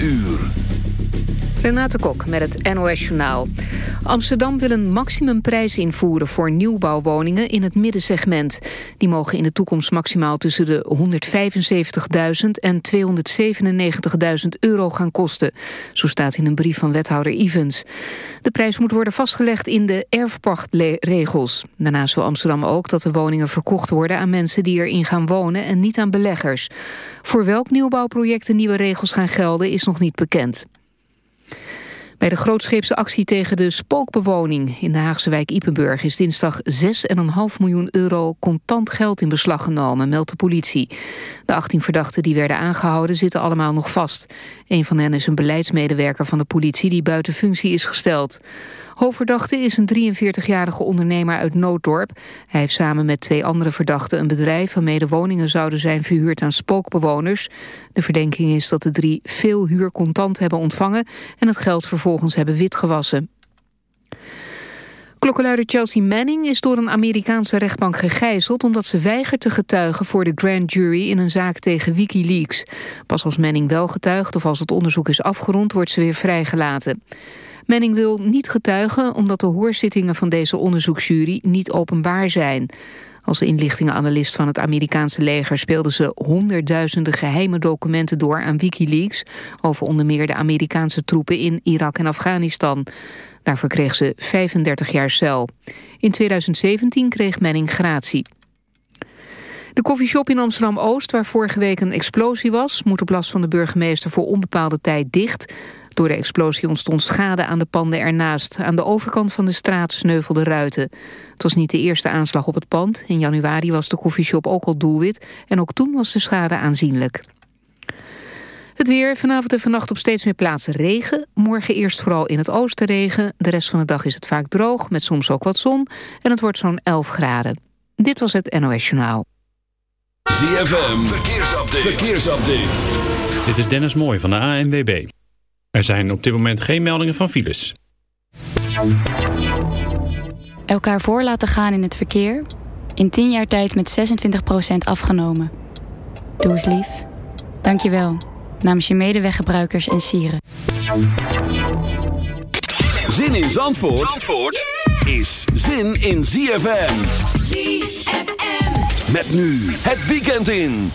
uur. Renate Kok met het NOS Journaal. Amsterdam wil een maximumprijs invoeren voor nieuwbouwwoningen in het middensegment. Die mogen in de toekomst maximaal tussen de 175.000 en 297.000 euro gaan kosten. Zo staat in een brief van wethouder Evans. De prijs moet worden vastgelegd in de erfpachtregels. Daarnaast wil Amsterdam ook dat de woningen verkocht worden aan mensen die erin gaan wonen en niet aan beleggers. Voor welk nieuwbouwproject de nieuwe regels gaan gelden is nog niet bekend. Bij de grootscheepse actie tegen de spookbewoning in de Haagse wijk Ipenburg is dinsdag 6,5 miljoen euro contant geld in beslag genomen, meldt de politie. De 18 verdachten die werden aangehouden zitten allemaal nog vast. Een van hen is een beleidsmedewerker van de politie die buiten functie is gesteld. Hoofdverdachte is een 43-jarige ondernemer uit Nooddorp. Hij heeft samen met twee andere verdachten een bedrijf... waarmee woningen zouden zijn verhuurd aan spookbewoners. De verdenking is dat de drie veel huur contant hebben ontvangen... en het geld vervolgens hebben witgewassen. Klokkenluider Chelsea Manning is door een Amerikaanse rechtbank gegijzeld... omdat ze weigert te getuigen voor de grand jury in een zaak tegen Wikileaks. Pas als Manning wel getuigt of als het onderzoek is afgerond... wordt ze weer vrijgelaten. Manning wil niet getuigen omdat de hoorzittingen van deze onderzoeksjury niet openbaar zijn. Als inlichtingenanalist van het Amerikaanse leger speelde ze honderdduizenden geheime documenten door aan Wikileaks over onder meer de Amerikaanse troepen in Irak en Afghanistan. Daarvoor kreeg ze 35 jaar cel. In 2017 kreeg Manning gratie. De koffieshop in Amsterdam-Oost, waar vorige week een explosie was... moet op last van de burgemeester voor onbepaalde tijd dicht. Door de explosie ontstond schade aan de panden ernaast. Aan de overkant van de straat sneuvelden ruiten. Het was niet de eerste aanslag op het pand. In januari was de koffieshop ook al doelwit. En ook toen was de schade aanzienlijk. Het weer, vanavond en vannacht op steeds meer plaatsen regen. Morgen eerst vooral in het oosten regen. De rest van de dag is het vaak droog, met soms ook wat zon. En het wordt zo'n 11 graden. Dit was het NOS Journaal. ZFM, verkeersupdate. verkeersupdate. Dit is Dennis Mooij van de ANWB. Er zijn op dit moment geen meldingen van files. Elkaar voor laten gaan in het verkeer. In 10 jaar tijd met 26% afgenomen. Doe eens lief. Dank je wel. Namens je medeweggebruikers en sieren. Zin in Zandvoort, Zandvoort is zin in ZFM. ZFM. Met nu het weekend in.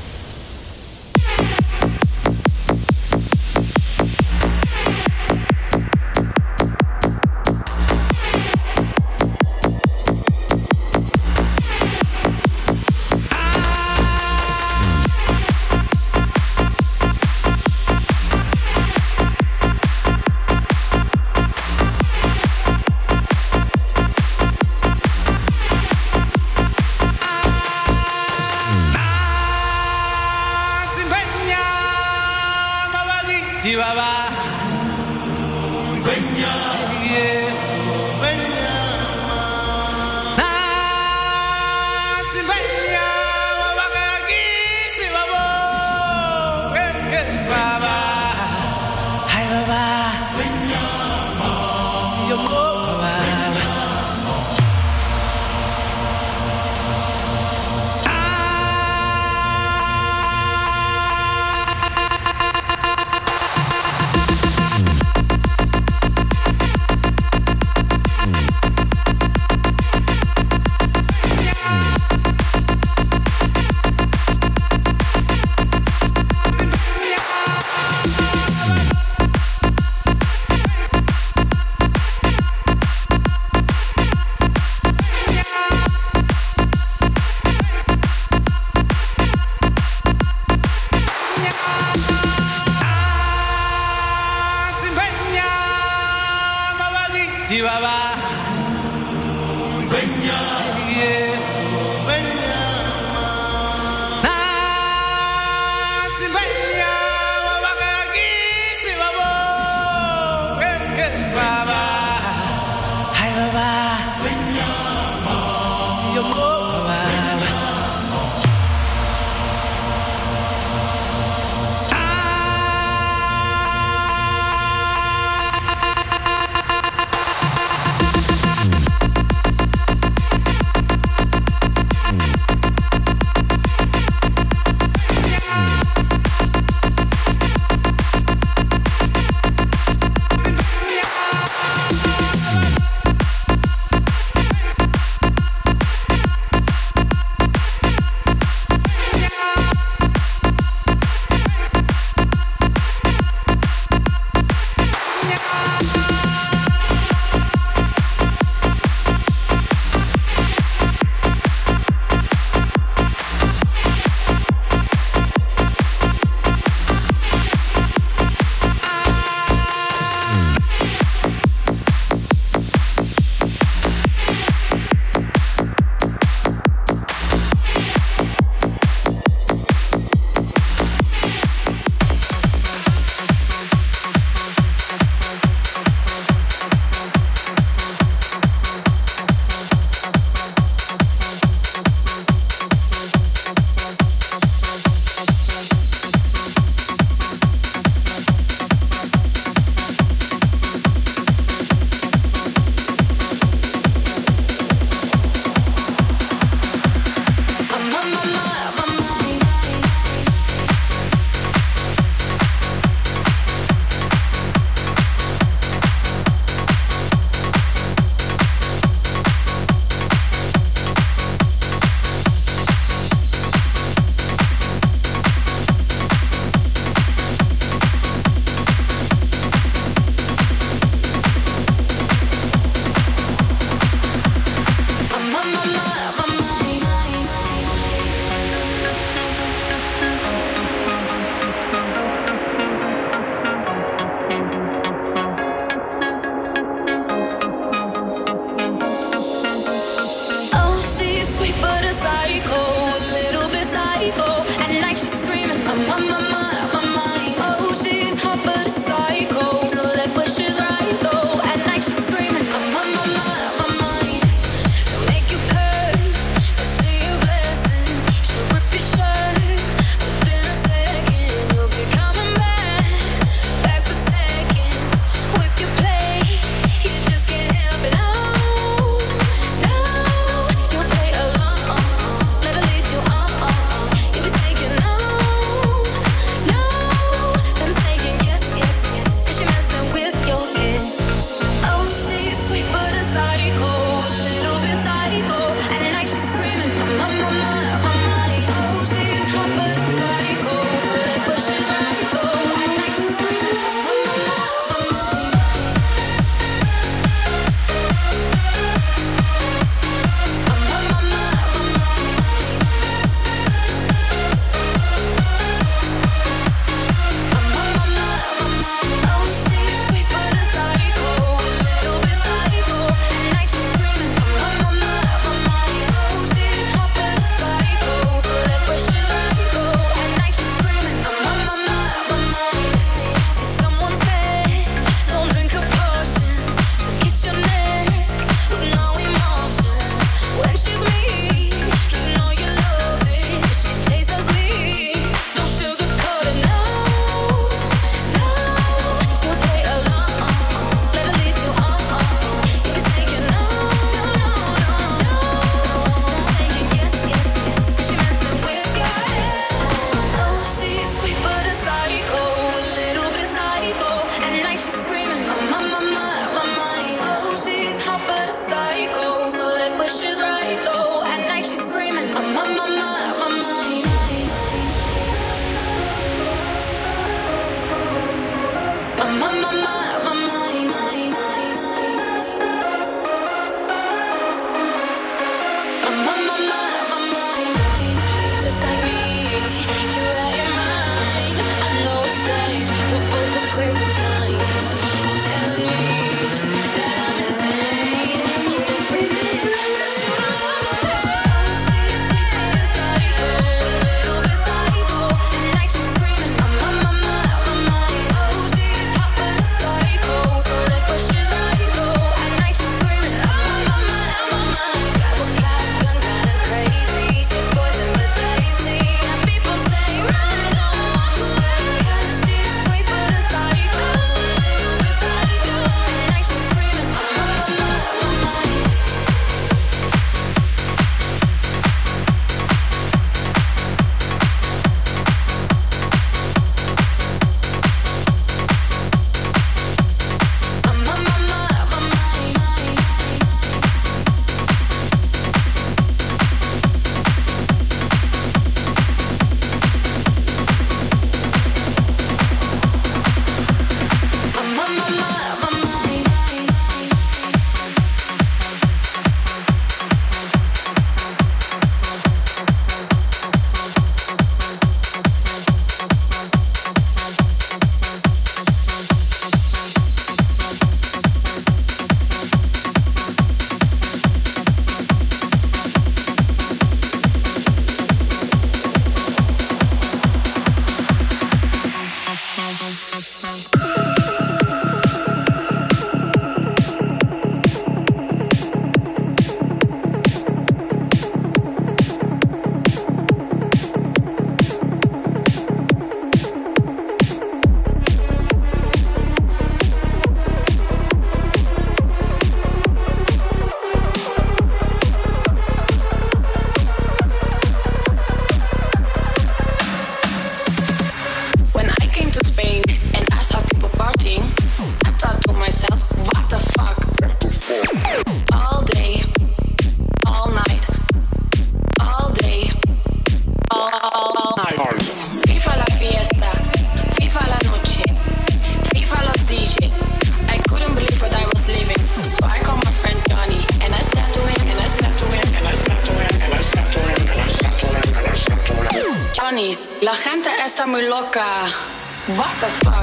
What the fuck?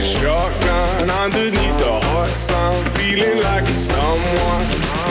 Shotgun underneath the hot sun, feeling like a someone.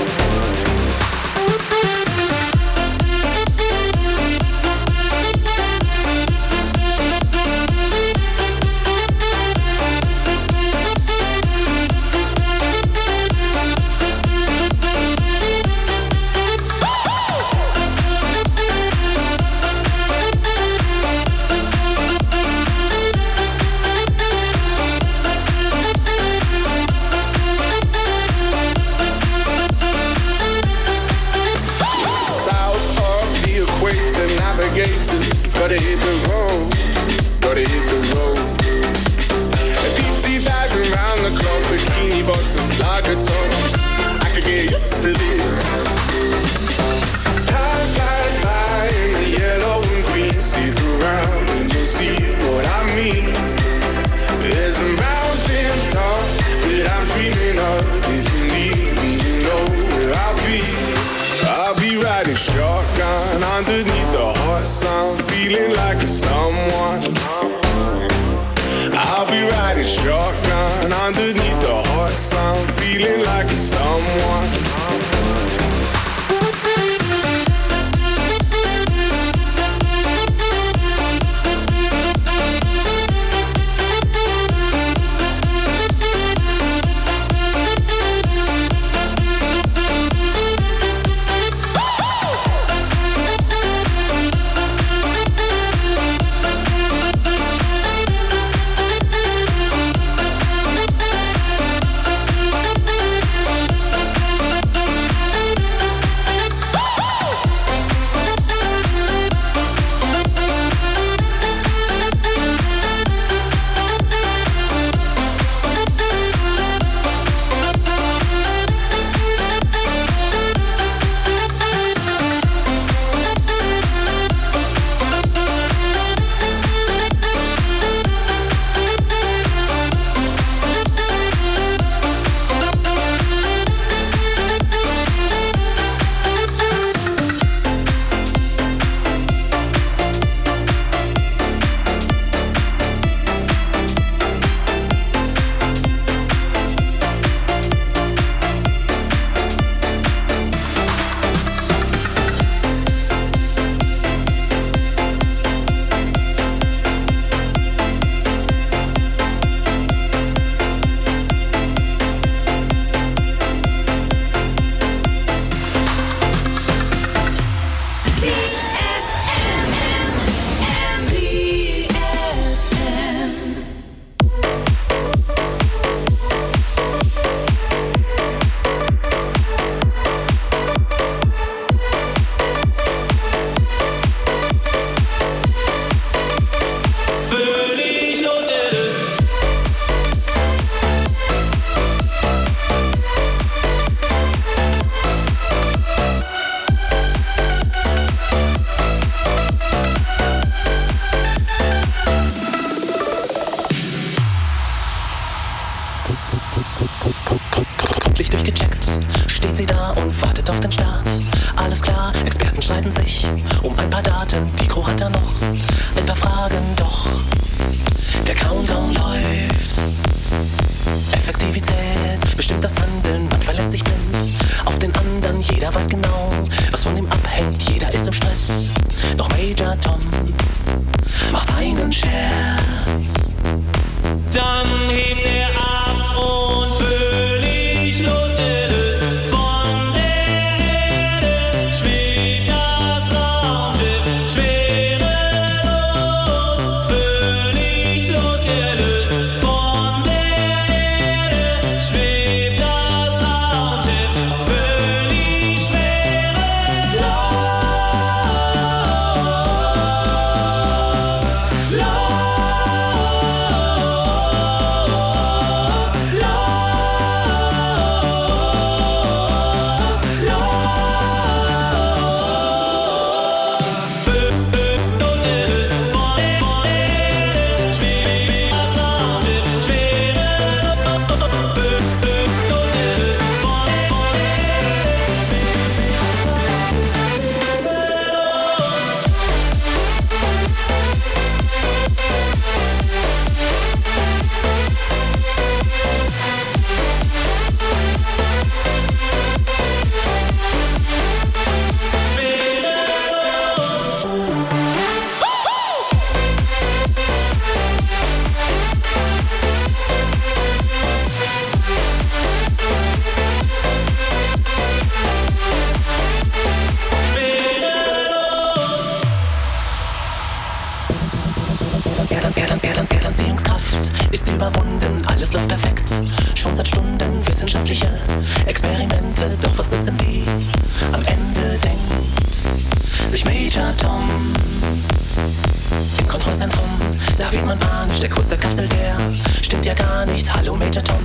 Wird man panisch, der Kurs der Kapsel, der stimmt ja gar nicht. Hallo Major Tom,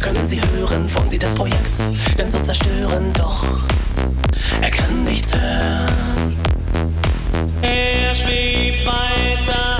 können Sie hören, wollen Sie das Projekt denn so zerstören? Doch er kann nichts hören. Er schwebt weiter,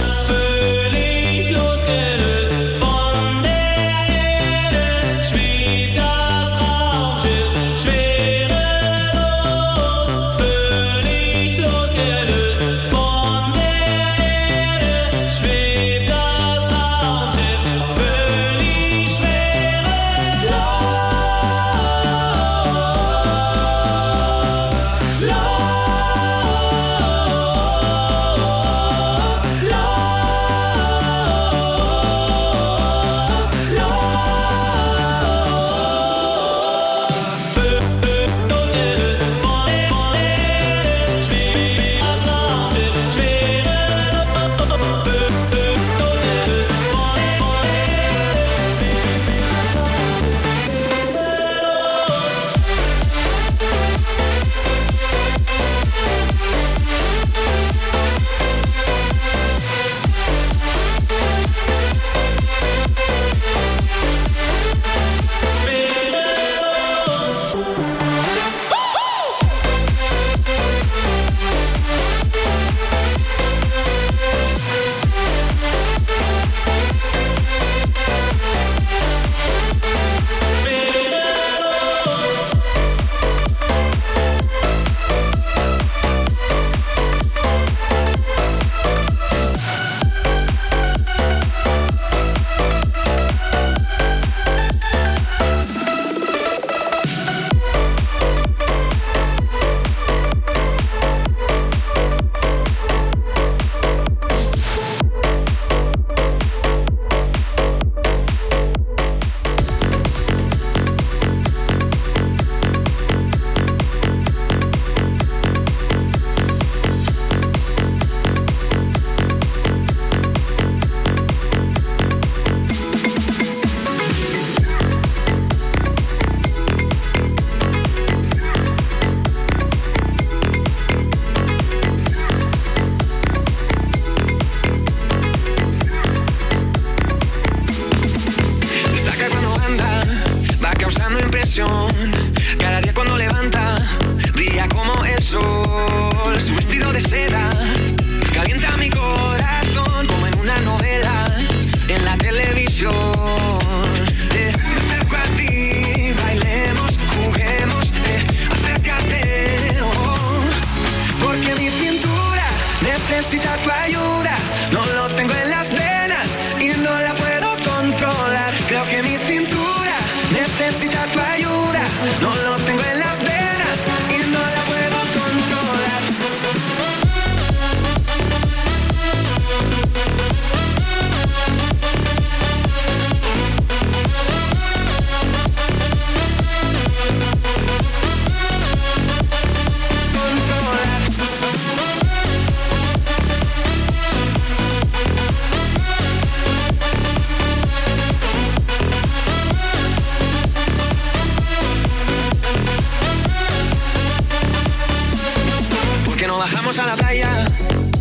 Bajamos a la playa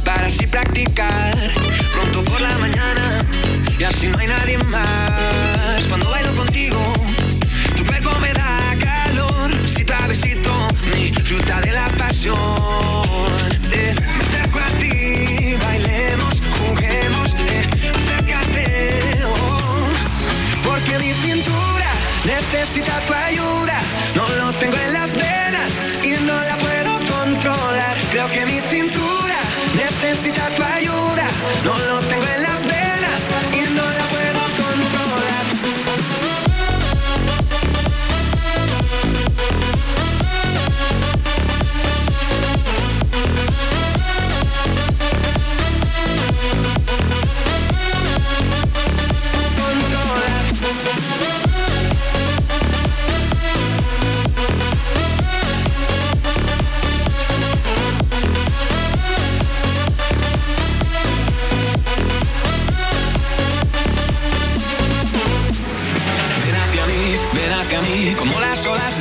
para así practicar pronto por la mañana y así no hay nadie más. Cuando bailo contigo, tu cuerpo me da calor. A besito, mi fruta de la pasión. Eh, me acerco a ti, bailemos, juguemos, eh, acércate. oh. porque mi cintura necesita tu ayuda. No lo tengo en las Creo que mi cintura necesita tu ayuda. No lo tengo en las venas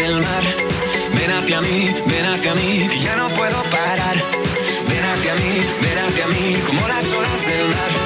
del mar. Ven hacia mí, ven hacia mí, que ya no puedo parar. Ven hacia mí, ven hacia mí, como las olas del mar.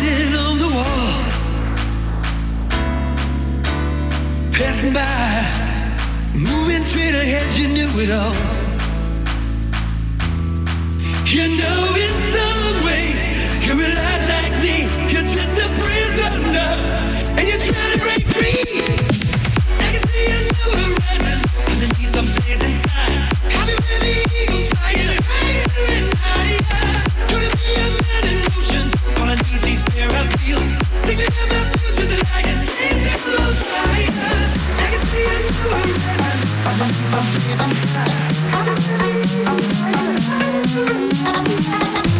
Writing on the wall. Passing by, moving straight ahead, you knew it all. You know, in some way, you're a lot like me. You're just a prisoner, and you're trying to break free. I can see a new horizon underneath the blazing sky. All I need is pair of wheels. Singing in my future's a lion. Sings it flows fire. I can see a new horizon underneath the blazing sky. Get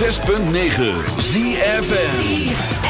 106.9 ZFN